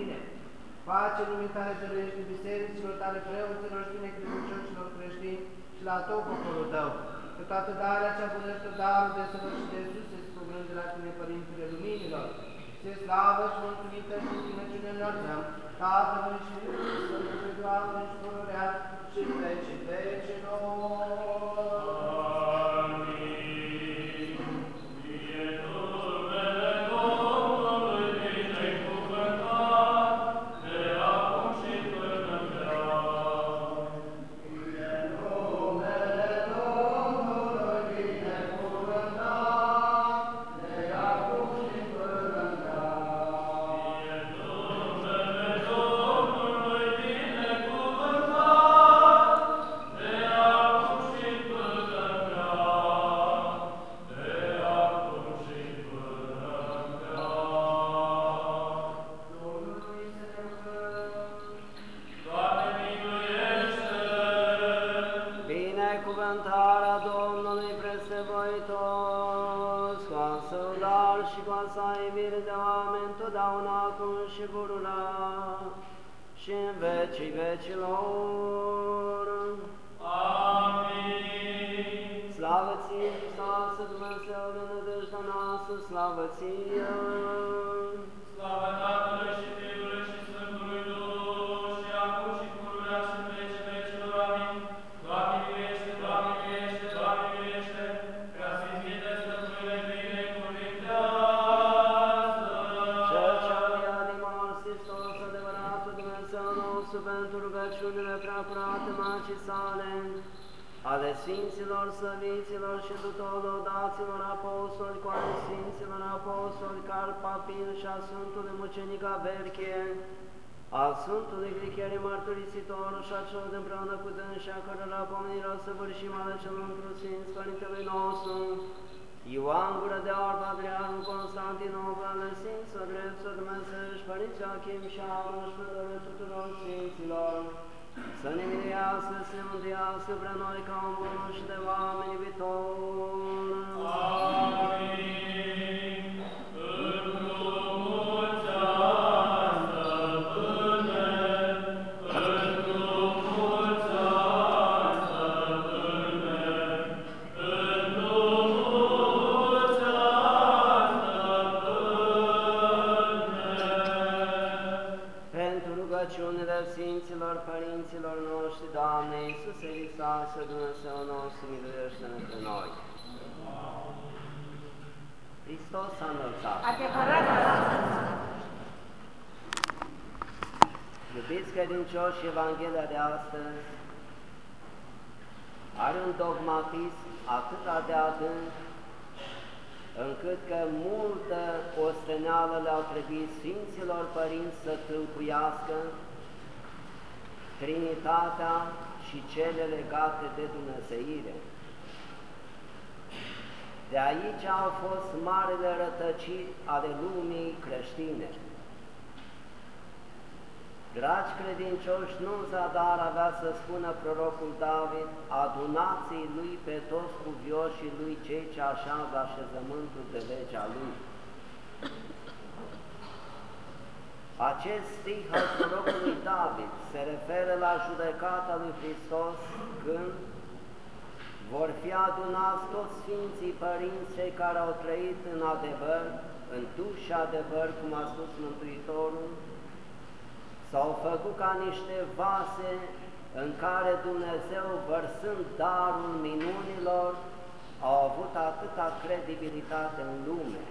Tine. Pace lumii Tale dăruiește bisericilor Tale, preoților și binecredincioșilor creștini și la tot poporul Tău. Că toată darea cea bună și darul de săvârșit de Iisus se spune de la Tine, Părintele Luminilor. Se slavă și mulțumită și închinăciune înălțăm, Tatălui și Sfântului Doamne și Pururea și vecii vecilor. Vecii vecilor. Amin. Slavă ție, Hristoase, Dumnezeu de nădejdea noastră, slavă ție! Prea curate Macii sale, ale Sfinților, Săviților și tuturor daților apostoli, cu ale Sfinților apostoli, Carl Papin și a Sfântului Mucenic Averchie, al Sfântului Glichere Mărturisitor și a celor împreună cu dânsi, a cărora pomenirea săvârșim ale celor într Sfinț Părintelui nostru, Ioan Gură de Aur, Patriarhul Constantinopol, ale Sfinților Drept, Dumnezeu și Părinții Achim și Aron și Mădăre tuturor Sfinților, să ne miluiască, să ne mântuiască pre noi ca un bun și de oameni iubitori. Amin. Miluiește-ne pe noi. Hristos a înălțat. Adevărat, Iubiți credincioși, Evanghelia de astăzi are un dogmatism atât de adânc, încât că multă osteneală le-au trebuit Sfinților Părinți să tâlcuiască Trinitatea și cele legate de Dumnezeire. De aici au fost marile rătăciri ale lumii creștine. Dragi credincioși, nu în zadar avea să spună prorocul David, adunații lui pe toți cuvioșii lui cei ce așează așezământul de legea lui. Acest stih al prorocului David se referă la judecata lui Hristos când vor fi adunați toți Sfinții Părinți, cei care au trăit în adevăr, în duh și adevăr, cum a spus Mântuitorul, s-au făcut ca niște vase în care Dumnezeu, vărsând darul minunilor, au avut atâta credibilitate în lume.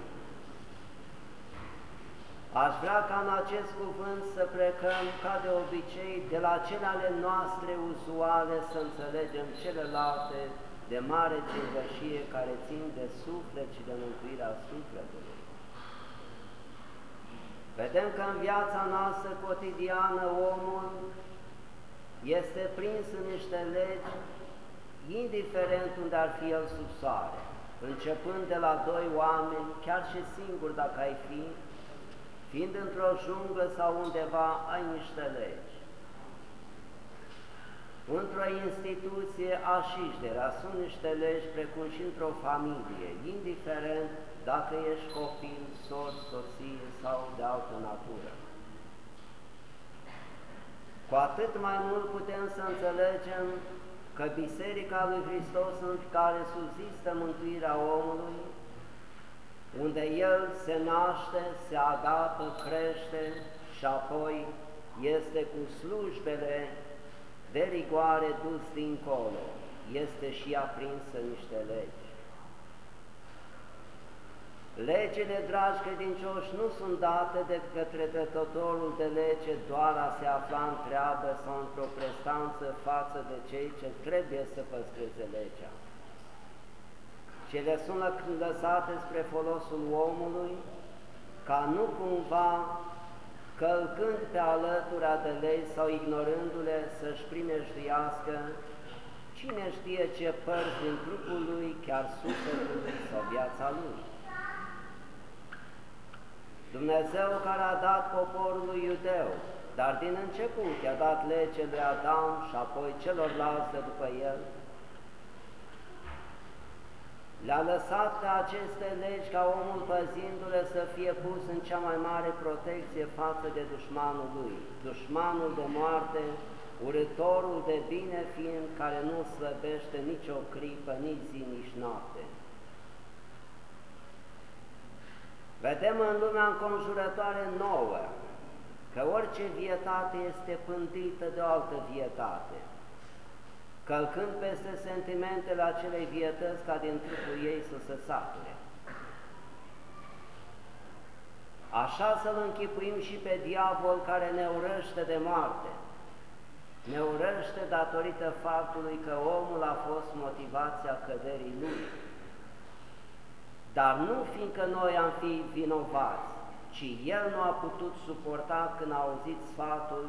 Aș vrea ca în acest cuvânt să plecăm, ca de obicei, de la cele ale noastre uzuale, să înțelegem celelalte de mare ținvășie care țin de suflet și de mântuirea sufletului. Vedem că în viața noastră cotidiană omul este prins în niște legi, indiferent unde ar fi el sub soare. începând de la doi oameni, chiar și singur dacă ai fi, fiind într-o junglă sau undeva, ai niște legi. Într-o instituție așișderea sunt niște legi precum și într-o familie, indiferent dacă ești copil, sor, soție sau de altă natură. Cu atât mai mult putem să înțelegem că Biserica lui Hristos în care subzistă mântuirea omului, unde El se naște, se agapă, crește și apoi este cu slujbele de rigoare dus dincolo, este și aprinsă niște legi. Legile, dragi credincioși, nu sunt date de către dătătorul de lege doar a se afla în treabă sau într-o prestanță față de cei ce trebuie să păstreze legea. Cele sunt lăsate spre folosul omului, ca nu cumva, călcând pe alătura de lei sau ignorându-le, să-și primejduiască cine știe ce părți din trupul lui, chiar sufletul sau viața lui. Dumnezeu care a dat poporului iudeu, dar din început i-a dat lege lui Adam și apoi celorlalți de după el, le-a lăsat pe aceste legi ca omul păzindu-le să fie pus în cea mai mare protecție față de dușmanul lui, dușmanul de moarte, urătorul de bine fiind care nu slăbește nicio clipă, nici zi, nici noapte. Vedem în lumea înconjurătoare nouă că orice vietate este pândită de o altă vietate, călcând peste sentimentele acelei vietăți ca din trupul ei să se sature. Așa să-l închipuim și pe diavol care ne urăște de moarte. Ne urăște datorită faptului că omul a fost motivația căderii lui dar nu fiindcă noi am fi vinovați, ci El nu a putut suporta când a auzit sfatul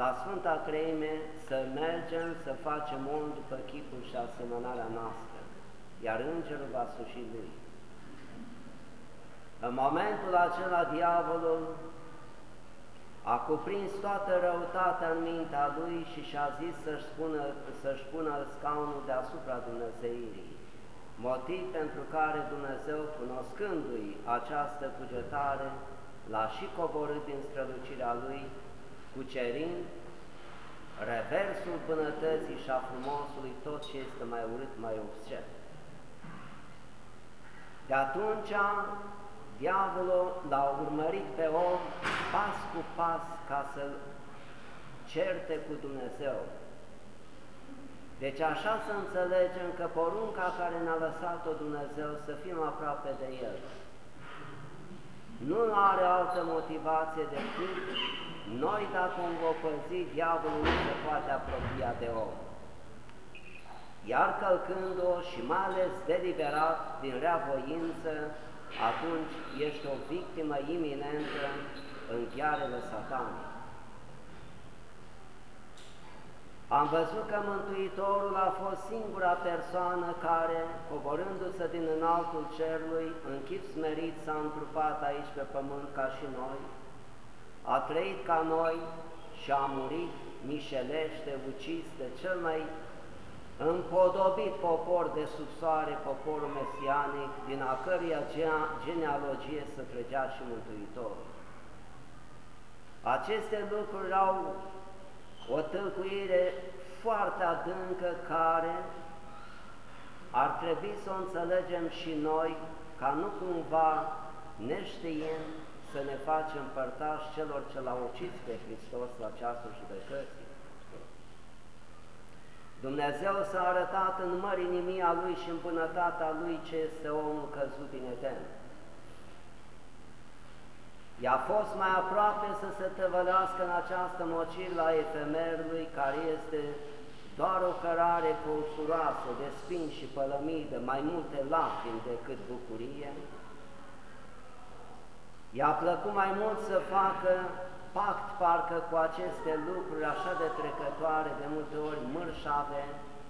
la Sfânta Treime să mergem să facem om după chipul și asemănarea noastră, iar Îngerul va suși lui. În momentul acela, diavolul a cuprins toată răutatea în mintea lui și și-a zis să-și să pună scaunul deasupra Dumnezeirii motiv pentru care Dumnezeu, cunoscându-i această cugetare, l-a și coborât din strălucirea Lui, cucerind reversul bunătății și a frumosului tot ce este mai urât, mai obscen. De atunci, diavolul l-a urmărit pe om pas cu pas ca să-l certe cu Dumnezeu, deci așa să înțelegem că porunca care ne-a lăsat-o Dumnezeu să fim aproape de El nu are altă motivație decât noi dacă îmi vom păzi, diavolul nu se poate apropia de om. Iar călcând-o și mai ales deliberat din rea voință, atunci ești o victimă iminentă în ghearele satanii. Am văzut că Mântuitorul a fost singura persoană care, coborându-se din înaltul cerului, în chip smerit s-a întrupat aici pe pământ ca și noi, a trăit ca noi și a murit mișelește, ucis de cel mai împodobit popor de sub soare, poporul mesianic, din a căruia genealogie să trăgea și Mântuitorul. Aceste lucruri au o tâlcuire foarte adâncă care ar trebui să o înțelegem și noi, ca nu cumva neștiind să ne facem părtași celor ce l-au ucis pe Hristos la ceasul judecății. Dumnezeu s-a arătat în mărinimia Lui și în bunătatea Lui ce este omul căzut din Eden. I-a fost mai aproape să se tăvălească în această mociră a efemerului, care este doar o cărare pulsuroasă de spin și pălămidă, mai multe lacrimi decât bucurie. I-a plăcut mai mult să facă pact parcă cu aceste lucruri așa de trecătoare, de multe ori mărșave,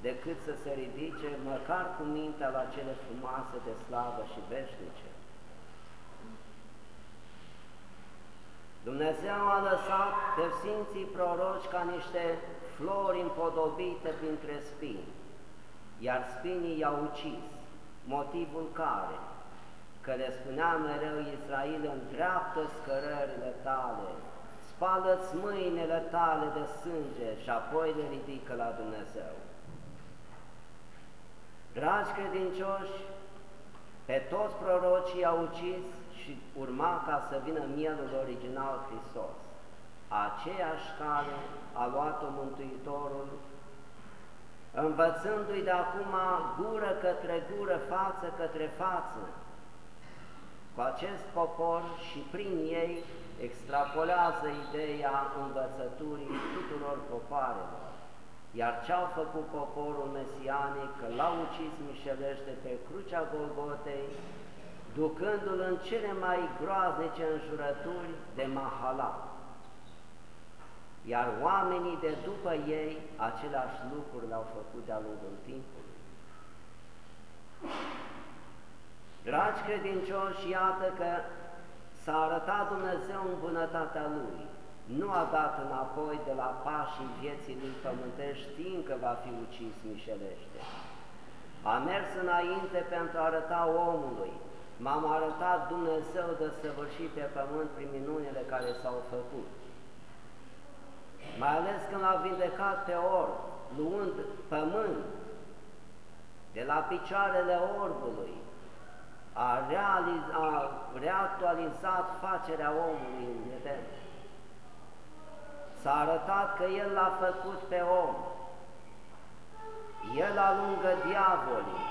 decât să se ridice măcar cu mintea la cele frumoase de slavă și veșnice. Dumnezeu a lăsat pe Sfinții Proroci ca niște flori împodobite printre spini, iar spinii i-au ucis, motivul care, că le spunea mereu Israel, îndreaptă scărările tale, spală-ți mâinile tale de sânge și apoi le ridică la Dumnezeu. Dragi credincioși, pe toți prorocii au ucis și urma ca să vină mielul original Hristos. Aceeași cale a luat-o Mântuitorul, învățându-i de acum gură către gură, față către față, cu acest popor și prin ei extrapolează ideea învățăturii tuturor popoarelor. Iar ce-au făcut poporul mesianic, că l-au ucis mișelește pe crucea Golgotei, ducându-l în cele mai groaznice înjurături de mahala. Iar oamenii de după ei aceleași lucruri le-au făcut de-a lungul timpului. Dragi credincioși, iată că s-a arătat Dumnezeu în bunătatea Lui, nu a dat înapoi de la pașii vieții lui pământești, știind că va fi ucis mișelește. A mers înainte pentru a arăta omului, m-am arătat Dumnezeu de săvârșit pe pământ prin minunile care s-au făcut. Mai ales când l-a vindecat pe orb, luând pământ de la picioarele orbului, a, realiz, a reactualizat facerea omului în Eden. S-a arătat că El l-a făcut pe om, El alungă diavolii,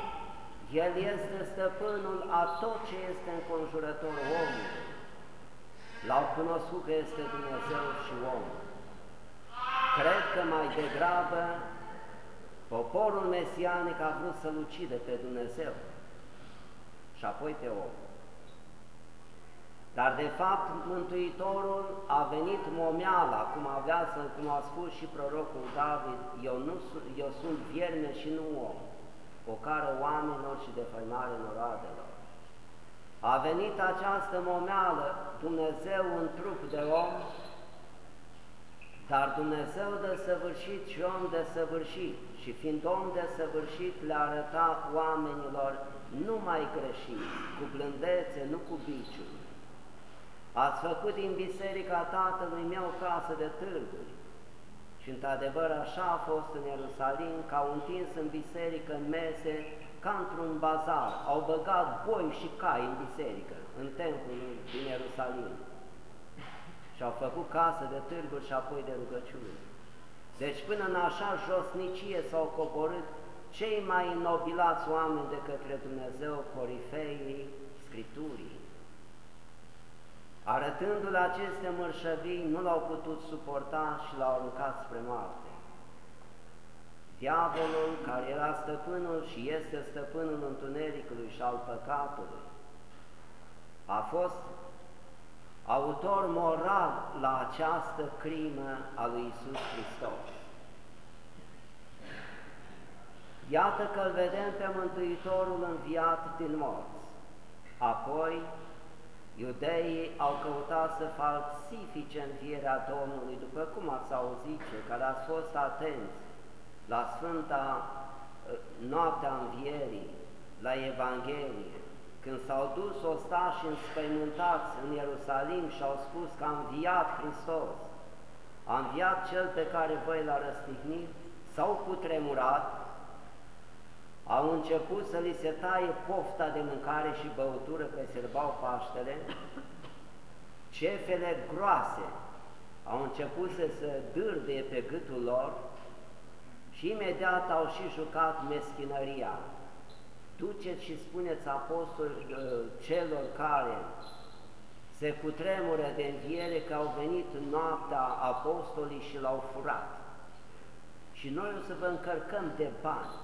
El este stăpânul a tot ce este înconjurător omului. L-au cunoscut că este Dumnezeu și om. Cred că mai degrabă poporul mesianic a vrut să-L ucide pe Dumnezeu și apoi pe om. Dar de fapt Mântuitorul a venit momeala, cum avea să, cum a spus și prorocul David, eu, nu, eu sunt vierme și nu om, o cară oamenilor și de făimare noroadelor. A venit această momeală, Dumnezeu în trup de om, dar Dumnezeu de săvârșit și om de săvârșit și fiind om de săvârșit le arăta oamenilor nu mai greșiți, cu blândețe, nu cu biciuri. Ați făcut din biserica tatălui meu casă de târguri. Și într-adevăr așa a fost în Ierusalim, că au întins în biserică, în mese, ca într-un bazar. Au băgat boi și cai în biserică, în templul din Ierusalim. Și au făcut casă de târguri și apoi de rugăciuni. Deci până în așa josnicie s-au coborât cei mai nobilați oameni de către Dumnezeu, corifeii Scripturii. Arătându-le aceste mărșăvii, nu l-au putut suporta și l-au aruncat spre moarte. Diavolul, care era stăpânul și este stăpânul întunericului și al păcatului, a fost autor moral la această crimă a lui Isus Hristos. Iată că îl vedem pe Mântuitorul înviat din morți. Apoi, iudeii au căutat să falsifice învierea Domnului, după cum ați auzit, care ați fost atenți la Sfânta uh, noaptea învierii, la Evanghelie, când s-au dus ostași înspăimântați în Ierusalim și au spus că a înviat Hristos, a înviat Cel pe care voi l-a răstignit, s-au putremurat au început să li se taie pofta de mâncare și băutură pe sărbau Paștele, cefele groase au început să se dârdie pe gâtul lor și imediat au și jucat meschinăria. Duceți și spuneți apostoli ă, celor care se cutremură de înviere că au venit în noaptea apostolii și l-au furat. Și noi o să vă încărcăm de bani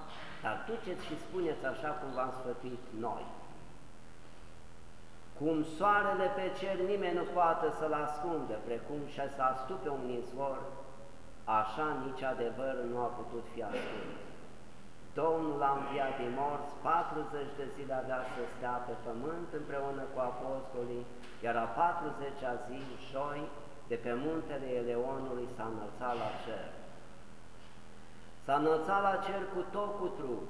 dar duceți și spuneți așa cum v-am sfătuit noi. Cum soarele pe cer nimeni nu poate să-l ascundă, precum și să astupe un izvor, așa nici adevărul nu a putut fi ascuns. Domnul a înviat din morți, 40 de zile avea să stea pe pământ împreună cu apostolii, iar a 40-a zi, joi, de pe muntele Eleonului s-a înălțat la cer. S-a înălțat la cer cu tot cu trup,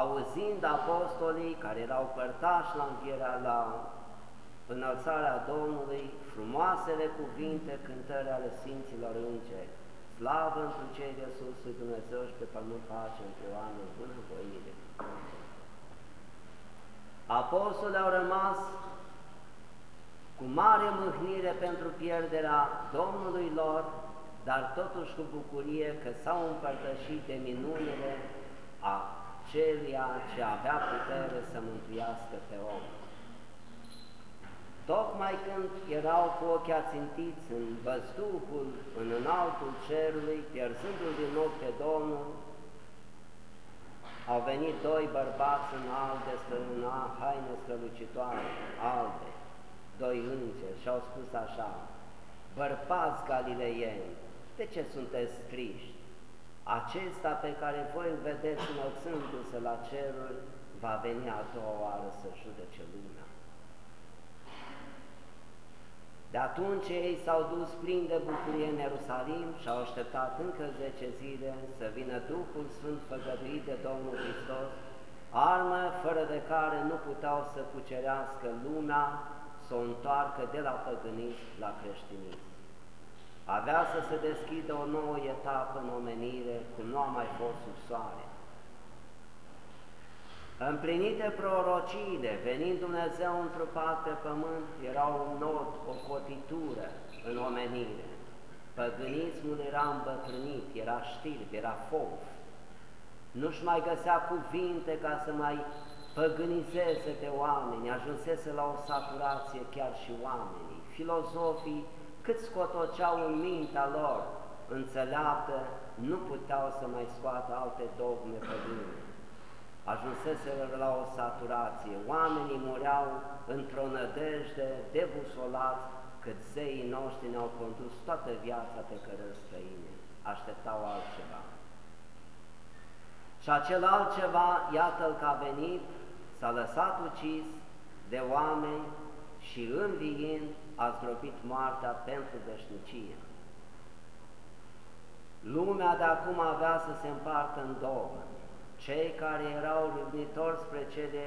auzind apostolii care erau părtași la învierea la înălțarea Domnului, frumoasele cuvinte, cântări ale Sfinților Îngeri, slavă întru cei de sus lui Dumnezeu și pe pământ pace între oameni, bună voire. Apostolii au rămas cu mare mâhnire pentru pierderea Domnului lor, dar totuși cu bucurie că s-au împărtășit de minunile a celia ce avea putere să mântuiască pe om. Tocmai când erau cu ochii ațintiți în văzduhul, în înaltul cerului, pierzându-l din ochi pe Domnul, au venit doi bărbați în albe, în haine strălucitoare, albe, doi îngeri și au spus așa, Bărbați galileieni, de ce sunteți triști? Acesta pe care voi îl vedeți înălțându-se la ceruri, va veni a doua oară să judece lumea. De atunci ei s-au dus plini de bucurie în Ierusalim și au așteptat încă zece zile să vină Duhul Sfânt făgăduit de Domnul Hristos, armă fără de care nu puteau să cucerească lumea, să o întoarcă de la păgânism la creștinism. Avea să se deschidă o nouă etapă în omenire, cum nu a mai fost sub soare. Împlinite prorociile, venind Dumnezeu întrupat pe pământ, era un nod, o cotitură în omenire. Păgânismul era îmbătrânit, era știrb, era fof. Nu-și mai găsea cuvinte ca să mai păgânizeze pe oameni, ajunsese la o saturație chiar și oamenii. Filozofii, cât scotoceau în mintea lor înțeleaptă, nu puteau să mai scoată alte dogme păgâne ajunsese la o saturație. Oamenii mureau într-o nădejde, debusolați, cât zeii noștri ne-au condus toată viața pe cărări străine. Așteptau altceva. Și acel altceva, iată-l că a venit, s-a lăsat ucis de oameni și înviind a zdrobit moartea pentru veșnicie. Lumea de acum avea să se împartă în două cei care erau râvnitori spre cele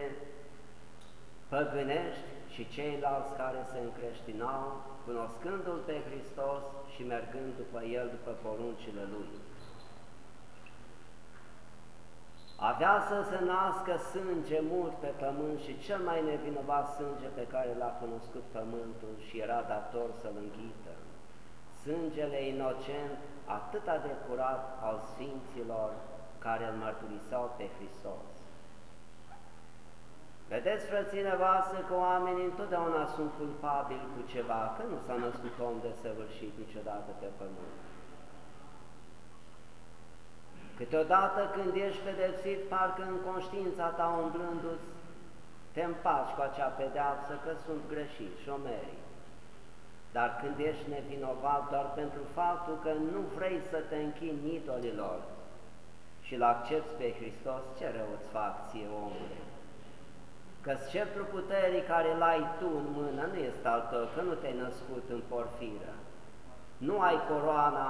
păgânești și ceilalți care se încreștinau, cunoscându-L pe Hristos și mergând după El, după poruncile Lui. Avea să se nască sânge mult pe pământ și cel mai nevinovat sânge pe care l-a cunoscut pământul și era dator să-l înghită. Sângele inocent, atâta de curat al Sfinților, care îl mărturiseau pe Hristos. Vedeți, frățile voastre, că oamenii întotdeauna sunt culpabili cu ceva, că nu s-a născut om de săvârșit niciodată pe pământ. Câteodată când ești pedepsit, parcă în conștiința ta umblându-ți, te împaci cu acea pedeapsă că sunt greșit și o merit. Dar când ești nevinovat doar pentru faptul că nu vrei să te închini idolilor, și îl accepti pe Hristos, ce rău îți fac ție, omule? Că sceptrul puterii care l-ai tu în mână nu este al tău, că nu te-ai născut în porfiră. Nu ai coroana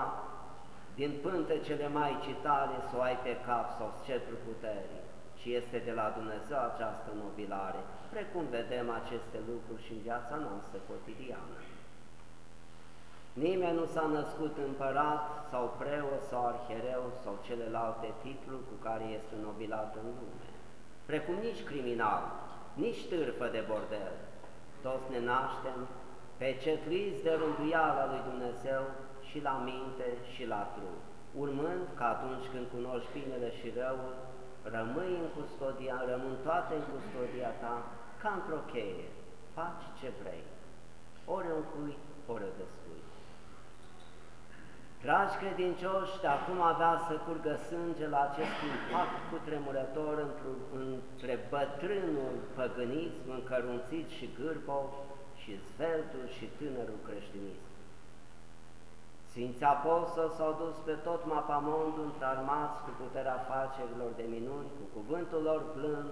din pântecele mai citale să o ai pe cap sau sceptrul puterii, ci este de la Dumnezeu această nobilare, precum vedem aceste lucruri și în viața noastră cotidiană. Nimeni nu s-a născut împărat sau preot sau arhereu sau celelalte titluri cu care este nobilat în lume, precum nici criminal, nici târfă de bordel. Toți ne naștem pecetluiți de rânduiala lui Dumnezeu și la minte și la trup, urmând că atunci când cunoști binele și răul, rămâi în custodia, rămân toate în custodia ta, ca într-o cheie, faci ce vrei, ori încui, ori descui. Dragi credincioși, de acum avea să curgă sânge la acest impact cu tremurător între bătrânul păgânism încărunțit și gârbov și sveltul și tânărul creștinism. Sfinții Apostoli s-au dus pe tot mapamondul întrarmați cu puterea facerilor de minuni, cu cuvântul lor blând,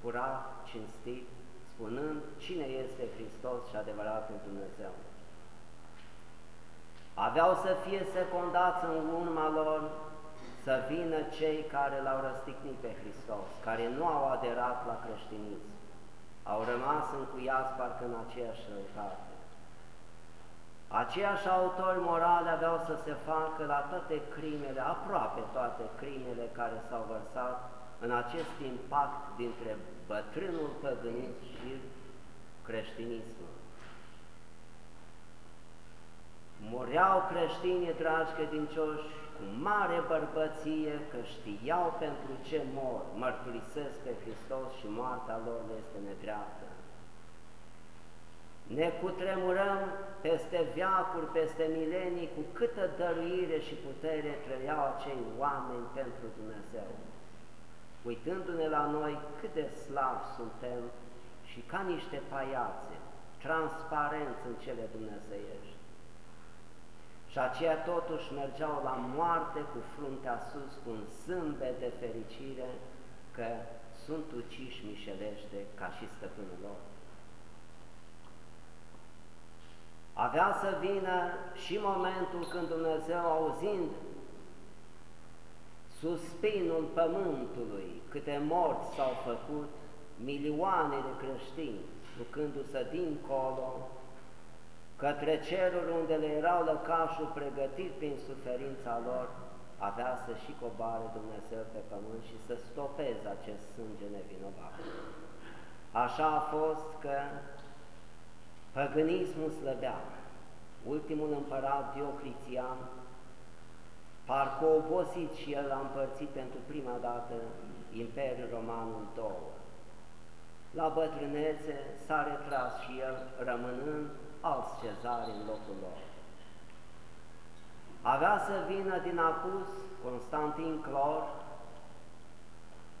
curat, cinstit, spunând cine este Hristos și adevăratul Dumnezeu. Aveau să fie secundați în urma lor să vină cei care l-au răstignit pe Hristos, care nu au aderat la creștinism, au rămas încuiați parcă în aceeași răutate. Aceiași autori morale aveau să se facă la toate crimele, aproape toate crimele care s-au vărsat în acest impact dintre bătrânul păgânism și creștinismul. Mureau creștinii, dragi credincioși, cu mare bărbăție că știau pentru ce mor, mărturisesc pe Hristos și moartea lor este nedreaptă. Ne cutremurăm peste viacuri, peste milenii, cu câtă dăruire și putere trăiau acei oameni pentru Dumnezeu. Uitându-ne la noi cât de slabi suntem și ca niște paiațe, transparenți în cele dumnezeiești. Și aceia totuși mergeau la moarte cu fruntea sus, cu un zâmbet de fericire că sunt uciși mișelește ca și stăpânul lor. Avea să vină și momentul când Dumnezeu, auzind suspinul pământului, câte morți s-au făcut, milioane de creștini, ducându-se dincolo, către ceruri unde le erau lăcașul pregătit prin suferința lor, avea să și coboare Dumnezeu pe pământ și să stopeze acest sânge nevinovat. Așa a fost că Păgânismul slăbea. Ultimul împărat Diocletian, parcă obosit și el a împărțit pentru prima dată Imperiul Roman în două. La bătrânețe s-a retras și el, rămânând alți cezari în locul lor. Avea să vină din Apus Constantin Clor,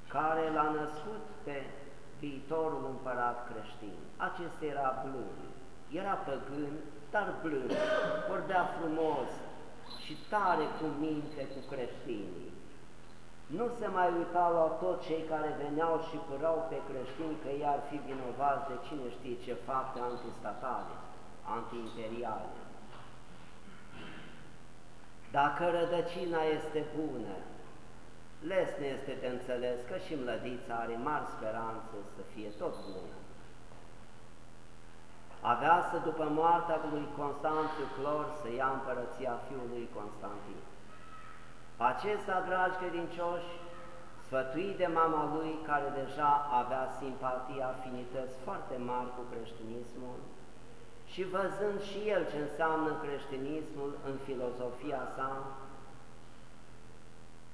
care l-a născut pe viitorul împărat creștin. Acesta era blând, era păgân, dar blând, vorbea frumos și tare cu minte cu creștinii. Nu se mai uita la toți cei care veneau și părau pe creștini că ei ar fi vinovați de cine știe ce fapte antistatale, antiimperiale. Dacă rădăcina este bună, lesne este de înțeles că și mlădița are mari speranțe să fie tot bună avea să, după moartea lui Constanțiu Clor, să ia împărăția fiului Constantin. Acesta, dragi credincioși, sfătuit de mama lui, care deja avea simpatia, afinități foarte mari cu creștinismul, și văzând și el ce înseamnă creștinismul în filozofia sa,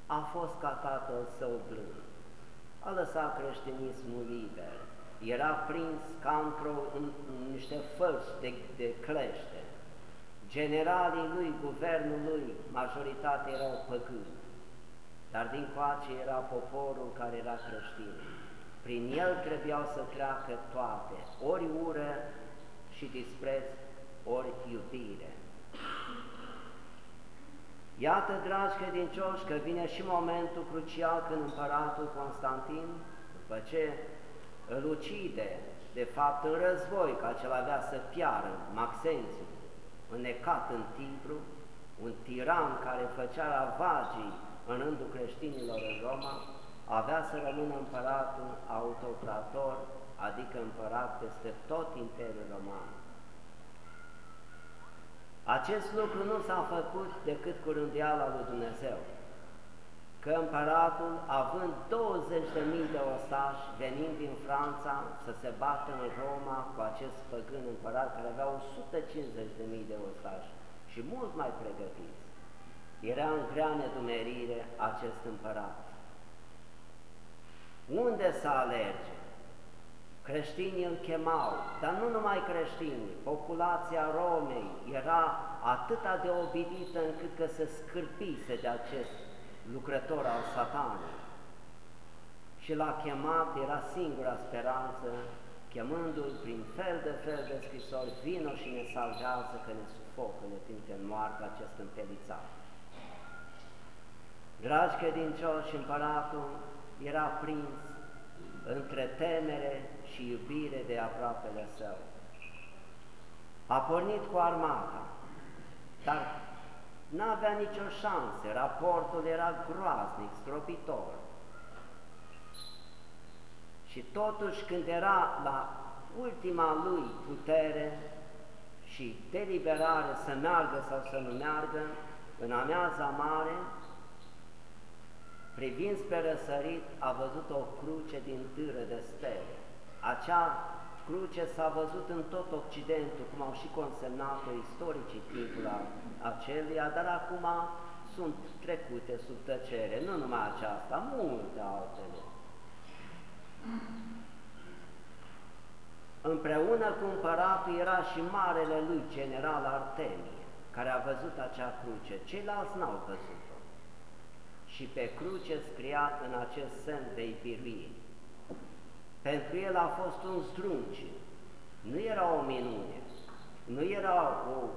a fost ca tatăl său blând. A lăsat creștinismul liber, era prins ca într-o, în, în niște fălci de, de clește. Generalii lui, guvernul lui, majoritatea erau păgâni, dar din coace era poporul care era creștin. Prin el trebuiau să treacă toate, ori ură și dispreț, ori iubire. Iată, dragi credincioși, că vine și momentul crucial când împăratul Constantin, după ce îl ucide, de fapt în război, că acela avea să piară Maxențiu, înnecat în Tibru, un tiran care făcea ravagii în rândul creștinilor în Roma, avea să rămână împăratul autocrator, adică împărat peste tot Imperiul Roman. Acest lucru nu s-a făcut decât cu rândiala lui Dumnezeu că împăratul, având 20.000 de ostași, venind din Franța să se bată în Roma cu acest păgân împărat care avea 150.000 de ostași și mult mai pregătiți, era în grea nedumerire acest împărat. Unde să alerge? Creștinii îl chemau, dar nu numai creștinii, populația Romei era atâta de obidită încât că se scârpise de acest lucrător al satanei. Și l-a chemat, era singura speranță, chemându-l prin fel de fel de scrisori, vino și ne salvează că ne sufocă, ne trimite în moarte acest împelițat. Dragi credincioși, împăratul era prins între temere și iubire de aproapele său. A pornit cu armata, dar n-avea nicio șansă, raportul era groaznic, stropitor. Și totuși când era la ultima lui putere și deliberare să meargă sau să nu meargă, în amiaza mare, privind spre răsărit, a văzut o cruce din târă de stele. Acea cruce s-a văzut în tot Occidentul, cum au și consemnat-o istoricii timpul aceluia, dar acum sunt trecute sub tăcere, nu numai aceasta, multe altele. Împreună cu împăratul era și marele lui general Artemie, care a văzut acea cruce, ceilalți n-au văzut-o. Și pe cruce scria în acest semn de ipiruire. Pentru el a fost un zdrunci, nu era o minune, nu era o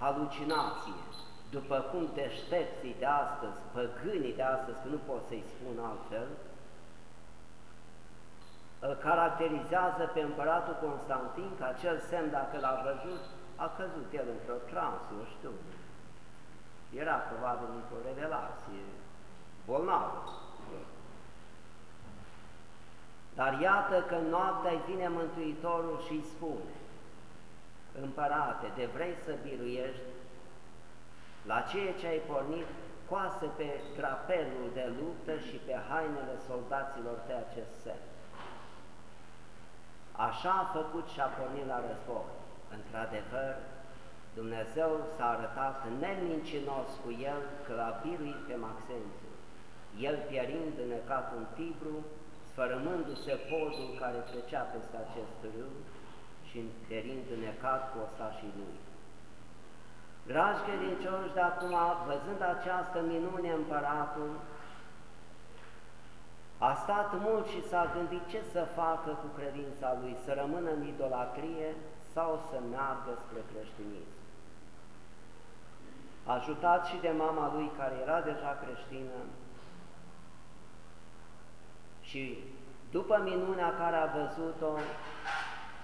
halucinație, după cum deștepții de astăzi, păgânii de astăzi, că nu pot să-i spun altfel, îl caracterizează pe împăratul Constantin că acel semn, dacă l-a văzut, a căzut el într-o trans, nu știu. Era probabil într-o revelație bolnavă. Dar iată că noaptea îi vine Mântuitorul și îi spune, Împărate, de vrei să biruiești, la ceea ce ai pornit, coase pe drapelul de luptă și pe hainele soldaților pe acest semn. Așa a făcut și a pornit la război. Într-adevăr, Dumnezeu s-a arătat nemincinos cu el că l-a biruit pe Maxențiu. El pierind înecat în Tibru, sfărâmându-se podul care trecea peste acest râu și pierind înecat cu ostașii lui. Dragi credincioși, de acum, văzând această minune împăratul, a stat mult și s-a gândit ce să facă cu credința lui, să rămână în idolatrie sau să meargă spre creștinism. Ajutat și de mama lui care era deja creștină și după minunea care a văzut-o,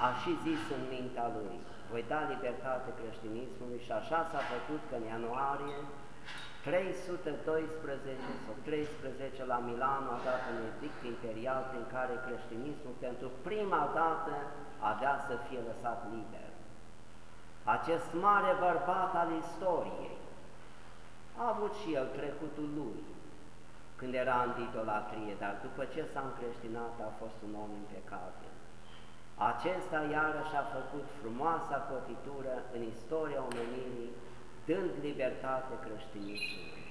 a și zis în mintea lui, voi da libertate creștinismului și așa s-a făcut că în ianuarie 312 sau 13 la Milano a dat un edict imperial prin care creștinismul pentru prima dată avea să fie lăsat liber. Acest mare bărbat al istoriei a avut și el trecutul lui când era în idolatrie, dar după ce s-a încreștinat a fost un om impecabil. Acesta iarăși a făcut frumoasa cotitură în istoria omenirii dând libertate creștinismului.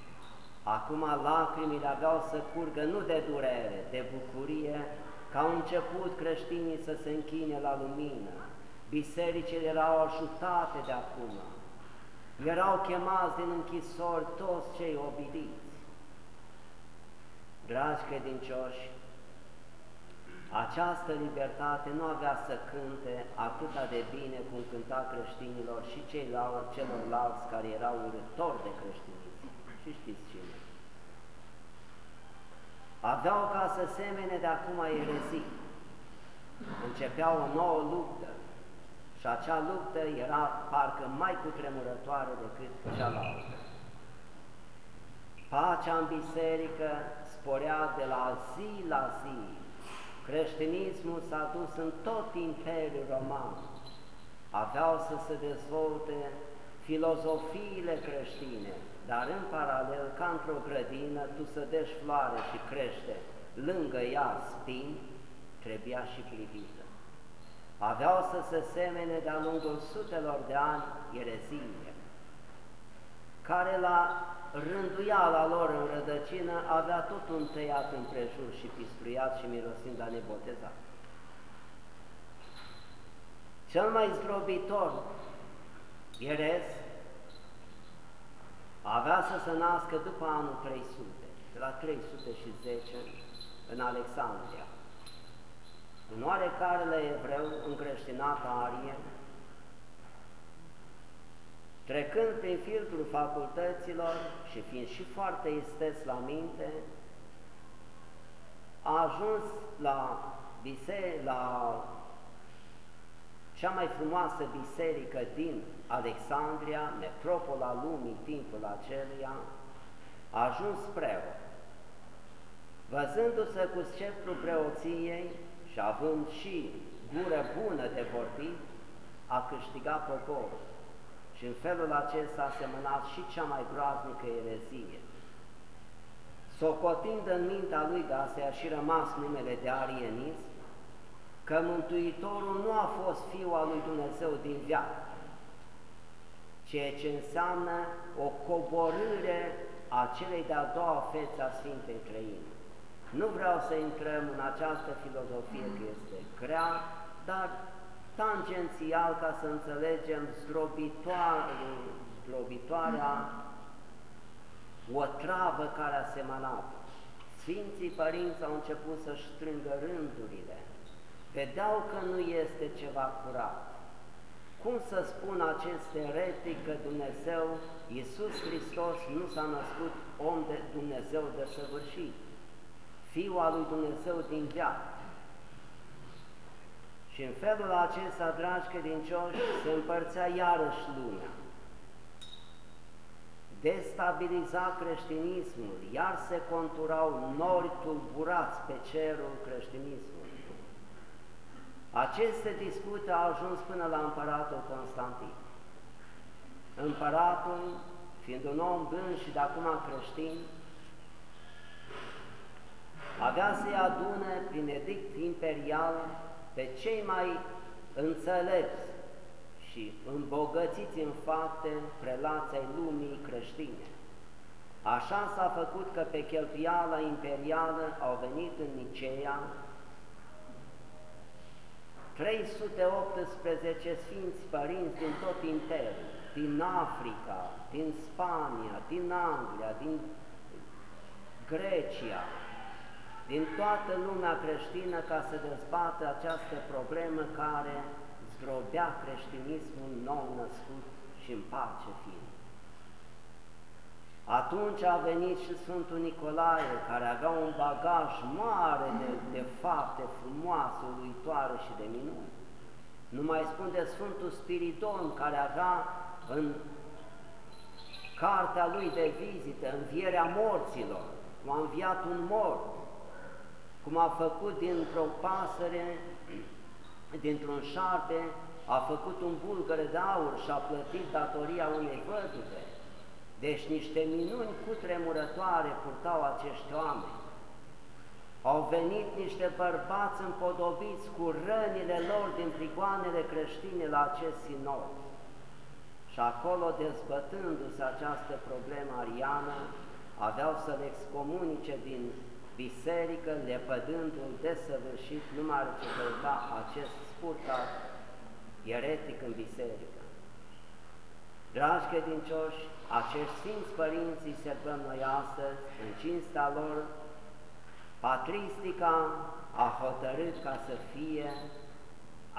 Acum lacrimile aveau să curgă nu de durere, de bucurie, că au început creștinii să se închine la lumină. Bisericile erau ajutate de acum. Erau chemați din închisori toți cei obidiți. Dragi credincioși, această libertate nu avea să cânte atâta de bine cum cânta creștinilor și celorlalți care erau urători de creștinism. Și știți cine? Aveau ca să semene de acum erezii. Începea o nouă luptă și acea luptă era parcă mai cutremurătoare decât cealaltă. Pacea în biserică sporea de la zi la zi, Creștinismul s-a dus în tot Imperiul Roman. Aveau să se dezvolte filozofiile creștine, dar în paralel, ca într-o grădină, tu să deși floare și crește, lângă ea spini, trebuia și privită. Aveau să se semene de-a lungul sutelor de ani ereziile, care la rânduiala lor în rădăcină avea tot un tăiat împrejur și pistruiat și mirosind a nebotezat. Cel mai zdrobitor Ieres avea să se nască după anul 300, de la 310 în Alexandria, în oarecarele evreu încreștinată arie, trecând prin filtrul facultăților și fiind și foarte isteț la minte, a ajuns la, bise la cea mai frumoasă biserică din Alexandria, metropola lumii timpul aceluia, a ajuns preot. Văzându-se cu sceptrul preoției și având și gură bună de vorbit, a câștigat poporul și în felul acesta a semănat și cea mai groaznică erezie. Socotind în mintea lui, de asta și rămas numele de arienism, că Mântuitorul nu a fost Fiul al lui Dumnezeu din viață, ceea ce înseamnă o coborâre a celei de-a doua fețe a Sfintei Trăini. Nu vreau să intrăm în această filozofie că este grea, dar tangențial ca să înțelegem zdrobitoare, zdrobitoarea o travă care a semănat. Sfinții părinți au început să-și strângă rândurile, vedeau că nu este ceva curat. Cum să spun acest eretic că Dumnezeu, Iisus Hristos, nu s-a născut om de Dumnezeu de săvârșit, Fiul al lui Dumnezeu din viață? Și în felul acesta, dragi credincioși, se împărțea iarăși lumea. Destabiliza creștinismul, iar se conturau nori tulburați pe cerul creștinismului. Aceste dispute au ajuns până la împăratul Constantin. Împăratul, fiind un om bun și de acum creștin, avea să-i adune prin edict imperial pe cei mai înțelepți și îmbogățiți în fapte prelații ai lumii creștine. Așa s-a făcut că pe cheltuiala imperială au venit în Niceea 318 sfinți părinți din tot imperiul, din Africa, din Spania, din Anglia, din Grecia, din toată lumea creștină ca să dezbată această problemă care zdrobea creștinismul nou născut și în pace fiind. Atunci a venit și Sfântul Nicolae, care avea un bagaj mare de, de fapte frumoase, uluitoare și de minuni. Nu mai spun de Sfântul Spiridon, care avea în cartea lui de vizită, învierea morților, cum a înviat un mort, cum a făcut dintr-o pasăre, dintr-un șarpe, a făcut un bulgăre de aur și a plătit datoria unei văduve. Deci niște minuni cutremurătoare purtau acești oameni. Au venit niște bărbați împodobiți cu rănile lor din prigoanele creștine la acest sinod. Și acolo, dezbătându-se această problemă ariană, aveau să le excomunice din biserică, lepădându-l desăvârșit, nu mai are ce căuta acest spurcat eretic în biserică. Dragi credincioși, acești Sfinți Părinți îi serbăm noi astăzi, în cinstea lor, patristica a hotărât ca să fie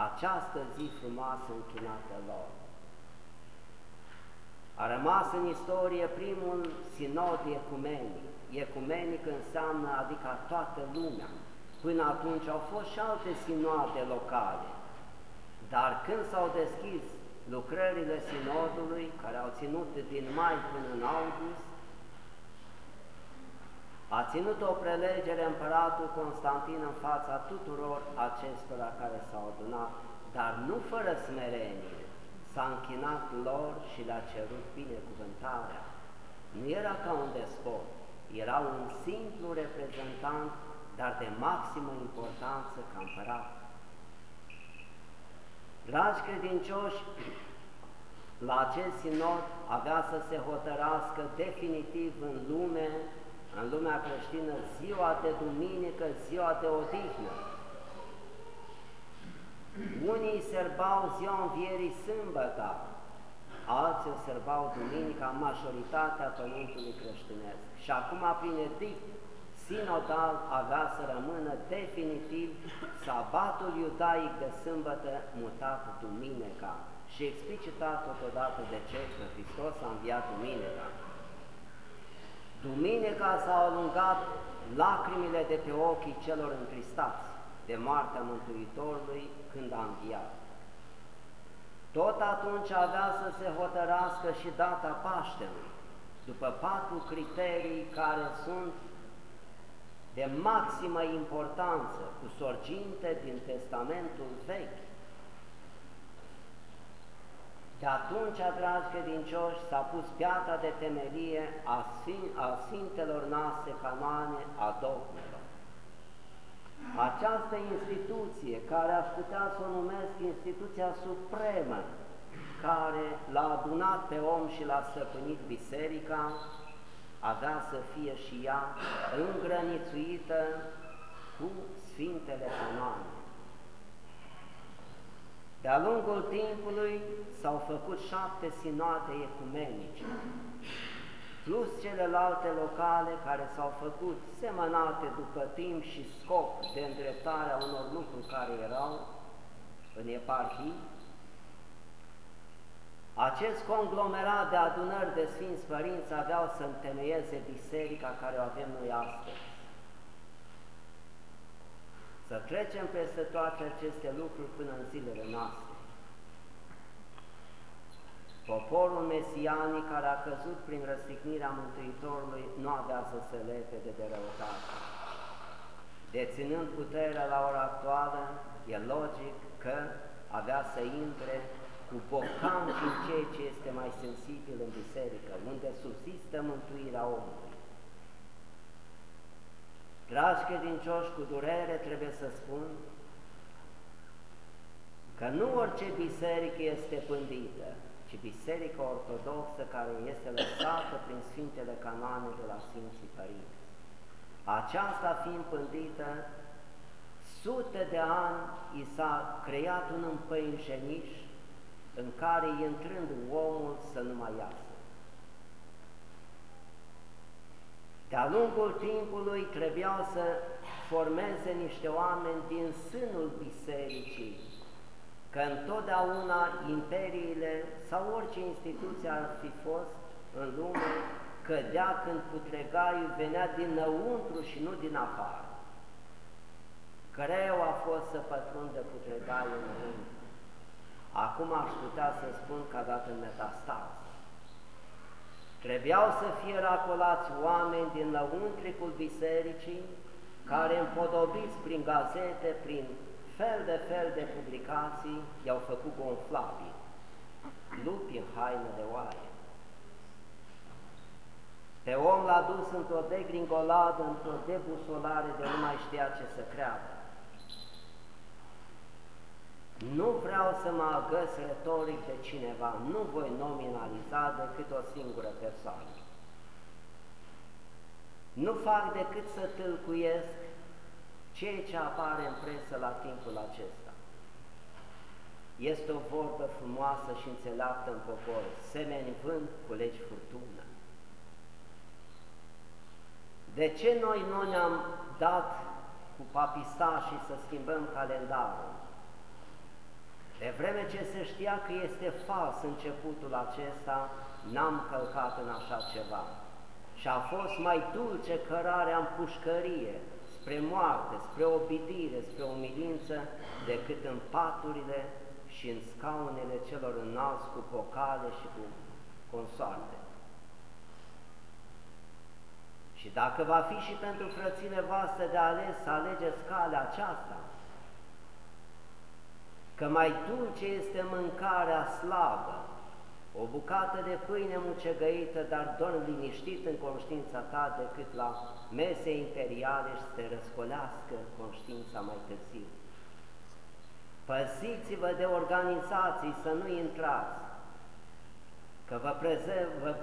această zi frumoasă închinată lor. A rămas în istorie primul sinod ecumenic. Ecumenic înseamnă adică toată lumea. Până atunci au fost și alte sinoade locale. Dar când s-au deschis lucrările sinodului, care au ținut din mai până în august, a ținut o prelegere împăratul Constantin în fața tuturor acestora care s-au adunat, dar nu fără smerenie, s-a închinat lor și le-a cerut binecuvântarea. Nu era ca un despot, era un simplu reprezentant, dar de maximă importanță ca împărat. Dragi credincioși, la acest sinod avea să se hotărască definitiv în lume, în lumea creștină, ziua de duminică, ziua de odihnă. Unii sărbau ziua învierii sâmbătă, alții o sărbau duminica, majoritatea pământului creștinesc. Și acum, prin edict, sinodal avea să rămână definitiv sabatul iudaic de sâmbătă mutat duminica și explicitat totodată de ce că Hristos a înviat duminica. Duminica s-au alungat lacrimile de pe ochii celor întristați de moartea Mântuitorului când a înviat. Tot atunci avea să se hotărască și data Paștelui, după patru criterii care sunt de maximă importanță, cu sorginte din Testamentul Vechi. De atunci, dragi credincioși, s-a pus piatra de temelie a, sfin, a Sfintelor noastre canoane a dogmelor. Această instituție, care aș putea să o numesc instituția supremă, care l-a adunat pe om și l-a stăpânit biserica, avea să fie și ea îngrănițuită cu Sfintele Canoane. De-a lungul timpului s-au făcut șapte sinoade ecumenice, plus celelalte locale care s-au făcut semănate după timp și scop de îndreptarea unor lucruri care erau în eparhii, acest conglomerat de adunări de Sfinți Părinți aveau să întemeieze biserica care o avem noi astăzi. Să trecem peste toate aceste lucruri până în zilele noastre. Poporul mesianic care a căzut prin răstignirea Mântuitorului nu avea să se lepede de răutate. Deținând puterea la ora actuală, e logic că avea să intre cu bocan și ceea ce este mai sensibil în biserică, unde subsistă mântuirea omului. Dragi credincioși, cu durere trebuie să spun că nu orice biserică este pândită, ci biserica ortodoxă care este lăsată prin Sfintele Canoane de la Sfinții Părinți. Aceasta fiind pândită, sute de ani i s-a creat un împăinjeniș în care, intrând omul, să nu mai iasă. De-a lungul timpului trebuiau să formeze niște oameni din sânul bisericii, că întotdeauna imperiile sau orice instituție ar fi fost în lume, cădea când putregaiul venea dinăuntru și nu din afară. Greu a fost să pătrundă putregaiul înăuntru. Acum aș putea să spun că a dat în metastaz. Trebuiau să fie racolați oameni din lăuntricul bisericii, care împodobiți prin gazete, prin fel de fel de publicații, i-au făcut gonflabili, lupi în haină de oaie. Pe om l-a dus într-o degringoladă, într-o debusolare de nu mai știa ce să creadă. Nu vreau să mă agăs retoric de cineva, nu voi nominaliza decât o singură persoană. Nu fac decât să tâlcuiesc ceea ce apare în presă la timpul acesta. Este o vorbă frumoasă și înțeleaptă în popor, semeni vânt, culegi furtună. De ce noi nu ne-am dat cu papistașii să schimbăm calendarul? De vreme ce se știa că este fals începutul acesta, n-am călcat în așa ceva. Și a fost mai dulce cărarea în pușcărie, spre moarte, spre obidire, spre umilință, decât în paturile și în scaunele celor înalți cu pocale și cu consoarte. Și dacă va fi și pentru frățile voastre de ales să alegeți calea aceasta, că mai dulce este mâncarea slabă, o bucată de pâine mucegăită, dar dorm liniștit în conștiința ta decât la mese imperiale și să te răscolească conștiința mai târziu. Păziți-vă de organizații să nu intrați, că vă, prezerv, vă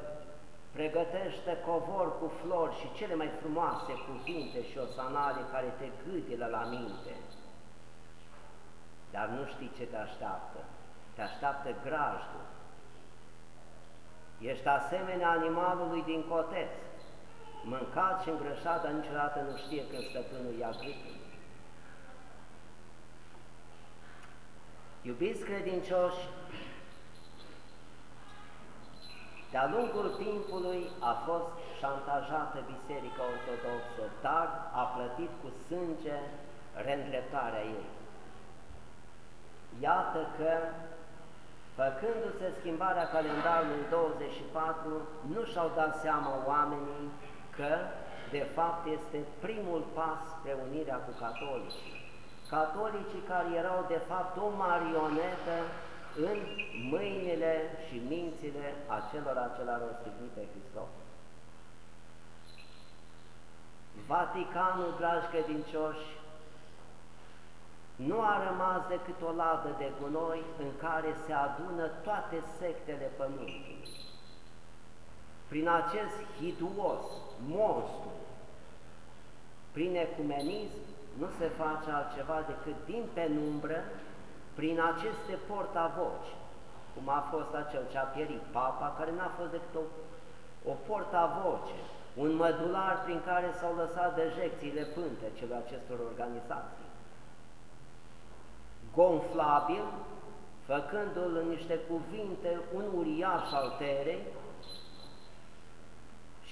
pregătește covor cu flori și cele mai frumoase cuvinte și osanale care te gâdilă la minte dar nu știi ce te așteaptă. Te așteaptă grajdul. Ești asemenea animalului din coteț. mâncat și îngrășat, dar niciodată nu știe când stăpânul ia gripul. Iubiți credincioși, de-a lungul timpului a fost șantajată Biserica Ortodoxă, dar a plătit cu sânge reîndreptarea ei. Iată că, făcându-se schimbarea calendarului 24, nu și-au dat seama oamenii că, de fapt, este primul pas spre unirea cu catolicii. Catolicii care erau, de fapt, o marionetă în mâinile și mințile acelora ce l-au răstignit pe Hristos. Vaticanul, dragi credincioși, nu a rămas decât o ladă de gunoi în care se adună toate sectele pământului. Prin acest hiduos, monstru, prin ecumenism, nu se face altceva decât din penumbră, prin aceste portavoci, cum a fost acel ce a pierit, papa, care n-a fost decât o, o portavoce, un mădular prin care s-au lăsat dejecțiile pântecelor acestor organizații. Gonflabil, făcându-l în niște cuvinte un uriaș al terei,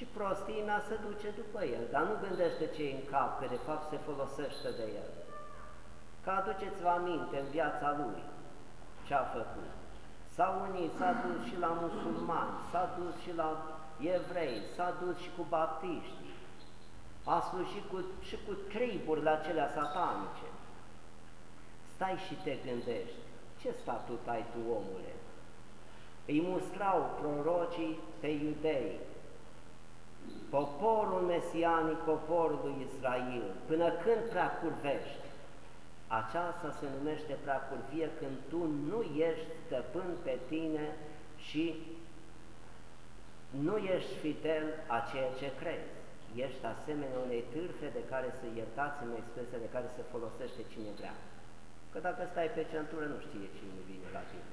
și prostina se duce după el, dar nu gândește ce e în cap, că de fapt se folosește de el. Că aduceți-vă aminte în viața lui ce a făcut. S-a unit, s-a dus și la musulmani, s-a dus și la evrei, s-a dus și cu baptiști, a slujit cu, și cu triburile acelea satanice. Stai și te gândești, ce statut ai tu, omule? Îi mustrau prorocii pe iudei, poporul mesianic, poporul lui Israel, până când prea curvești. Aceasta se numește prea curvie când tu nu ești stăpân pe tine și nu ești fidel a ceea ce crezi. Ești asemenea unei târfe de care să iertați în expresia de care se folosește cine vrea. Că dacă stai pe centură, nu știe cine vine la tine.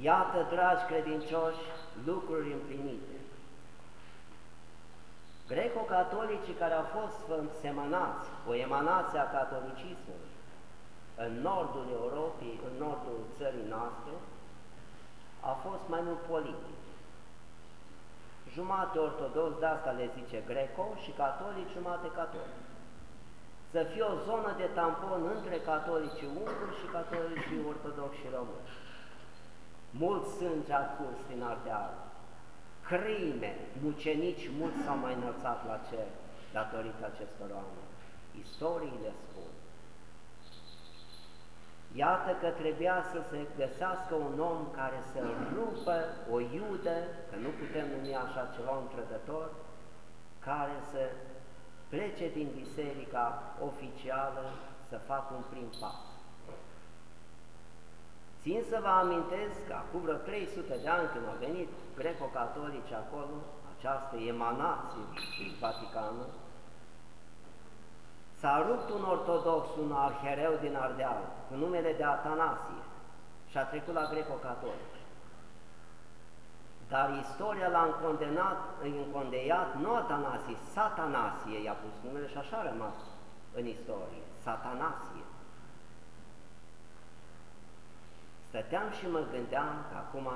Iată, dragi credincioși, lucruri împlinite. Greco-catolicii care au fost semănați, o emanație a catolicismului, în nordul Europei, în nordul țării noastre, a fost mai mult politic. Jumate ortodox, de asta le zice greco, și catolici, jumate catolici. Să fie o zonă de tampon între catolicii unguri și catolicii ortodoxi și români. Mult sânge a curs din Ardeal, crime, mucenici mulți s-au mai înălțat la cer datorită acestor oameni. Istoriile spun. Iată că trebuia să se găsească un om care să rupă o iudă, că nu putem numi așa ceva un trădător, care să plece din biserica oficială să facă un prim pas. Țin să vă amintesc că acum vreo 300 de ani când au venit greco-catolici acolo, această emanație din Vaticanul, s-a rupt un ortodox, un arhereu din Ardeal, cu numele de Atanasie, și a trecut la greco-catolici. Dar istoria l-a încondenat, încondeiat, nu Atanasie, Satanasie i-a pus numele și așa a rămas în istorie, Satanasie. Stăteam și mă gândeam că acum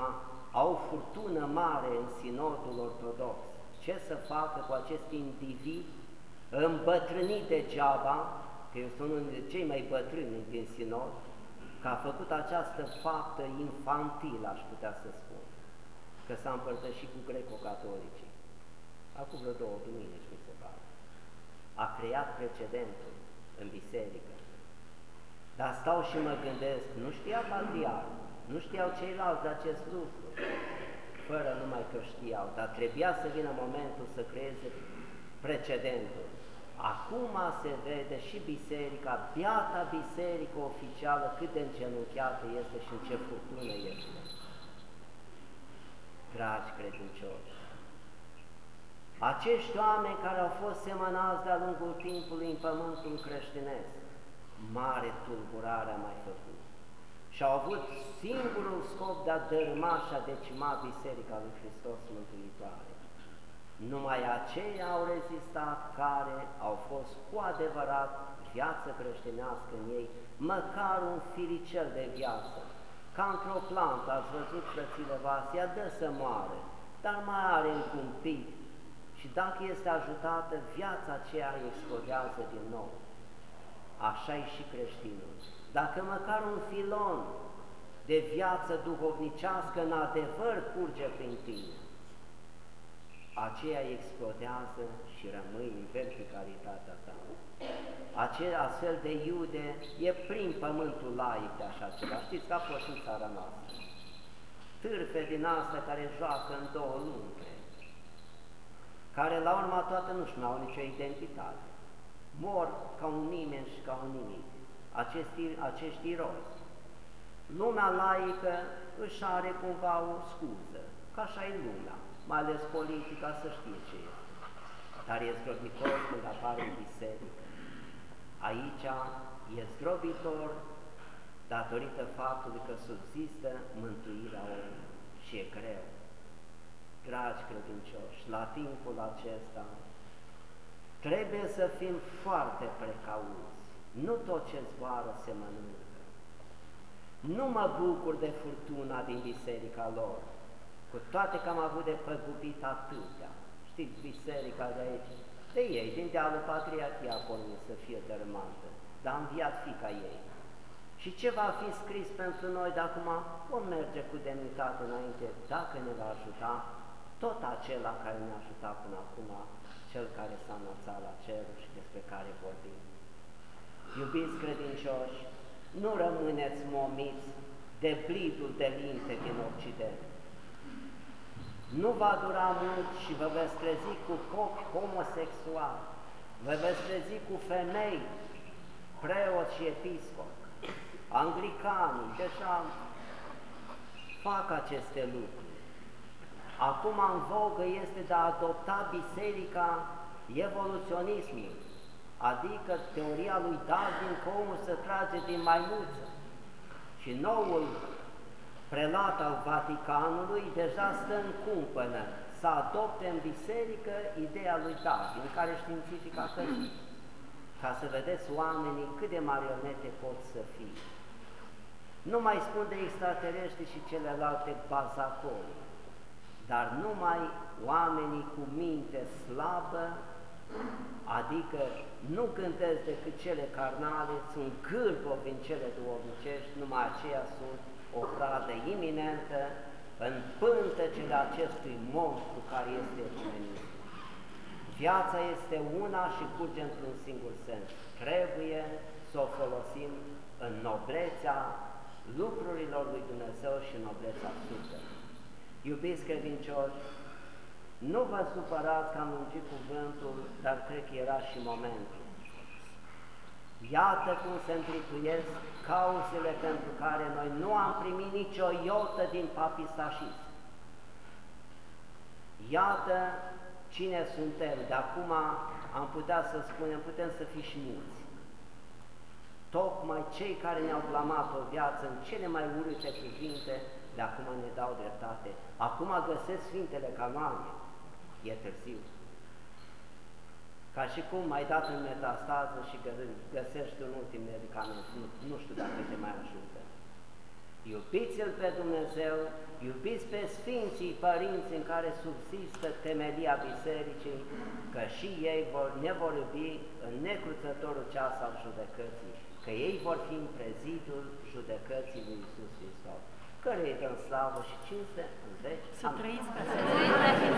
au o furtună mare în sinodul ortodox. Ce să facă cu acest individ îmbătrânit degeaba, că este unul dintre cei mai bătrâni din sinod, că a făcut această faptă infantilă, aș putea să spun, că s-a împărtășit cu greco-catolicii. Acum vreo două duminici, mi se pare. A creat precedentul în biserică. Dar stau și mă gândesc, nu știa patriar, nu știau ceilalți de acest lucru, fără numai că știau, dar trebuia să vină momentul să creeze precedentul. Acum se vede și biserica, biata biserică oficială, cât de îngenunchiată este și în ce furtună este. Dragi credincioși, acești oameni care au fost semănați de-a lungul timpului în pământul creștinesc, mare tulburare a mai făcut și au avut singurul scop de a dărma și a decima Biserica lui Hristos Mântuitoare. Numai aceia au rezistat care au fost cu adevărat viață creștinească în ei, măcar un firicel de viață. Ca într-o plantă, ați văzut, frățile voastre, ea dă să moare, dar mai are încă un pic și dacă este ajutată, viața aceea explodează din nou. Așa e și creștinul. Dacă măcar un filon de viață duhovnicească în adevăr curge prin tine, aceea explodează și rămâi în verticalitatea ta. Acel astfel de iude e prin pământul laic de așa ceva. Știți că a fost în țara noastră. Târfe din astea care joacă în două luni, care la urma toată nu-și au nicio identitate. Mor ca un nimeni și ca un nimic. Acești, acești eroi. Lumea laică își are cumva o scuză, că așa e lumea, mai ales politica să știe ce este. Dar e zdrobitor când apare în biserică. Aici e zdrobitor datorită faptului că subzistă mântuirea omului și e greu. Dragi credincioși, la timpul acesta trebuie să fim foarte precauți. Nu tot ce zboară se mănâncă. Nu mă bucur de furtuna din biserica lor, cu toate că am avut de păgubit atâtea. Știți, biserica de aici, de ei, din dealul patriarhia acolo să fie dărâmată, dar a înviat fica ei. Și ce va fi scris pentru noi de acum vom merge cu demnitate înainte, dacă ne va ajuta tot acela care ne-a ajutat până acum, cel care s-a înălțat la cer și despre care vorbim. Iubiți credincioși, nu rămâneți momiți de blidul de linte din Occident. Nu va dura mult și vă veți trezi cu copi homosexuali, vă veți trezi cu femei, preoți și episcopi, anglicanii, deja fac aceste lucruri. Acum în vogă este de a adopta biserica evoluționismul, adică teoria lui Darwin că omul se trage din maimuță. Și noul prelat al Vaticanului deja stă în cumpănă să adopte în biserică ideea lui Darwin, care științific a căzut, ca să vedeți oamenii cât de marionete pot să fie. Nu mai spun de extraterestri și celelalte bazacoli, dar numai oamenii cu minte slabă, adică nu gândesc decât cele carnale, sunt gârbovi în cele duovnicești, numai aceia sunt o pradă iminentă în pântecele acestui monstru care este ecumenism. Viața este una și curge într-un singur sens. Trebuie să o folosim în noblețea lucrurilor lui Dumnezeu și noblețea sufletului. Iubiți credincioși, nu vă supărați că am lungit cuvântul, dar cred că era și momentul. Iată cum se întrituiesc cauzele pentru care noi nu am primit nicio iotă din papistașism. Iată cine suntem. De acum am putea să spunem, putem să fim și mulți. Tocmai cei care ne-au blamat o viață în cele mai urâte cuvinte, de acum ne dau dreptate. Acum găsesc Sfintele Canoane. E târziu. Ca și cum ai dat în metastază și găsești un ultim medicament, nu, nu știu dacă te mai ajută. Iubiți-L pe Dumnezeu, iubiți pe Sfinții Părinți în care subsistă temelia Bisericii, că și ei vor, ne vor iubi în necruțătorul ceas al judecății, că ei vor fi în prezidul judecății lui Iisus Hristos care îi dăm slavă și cinste în veci. Să trăiți ca să trăiți.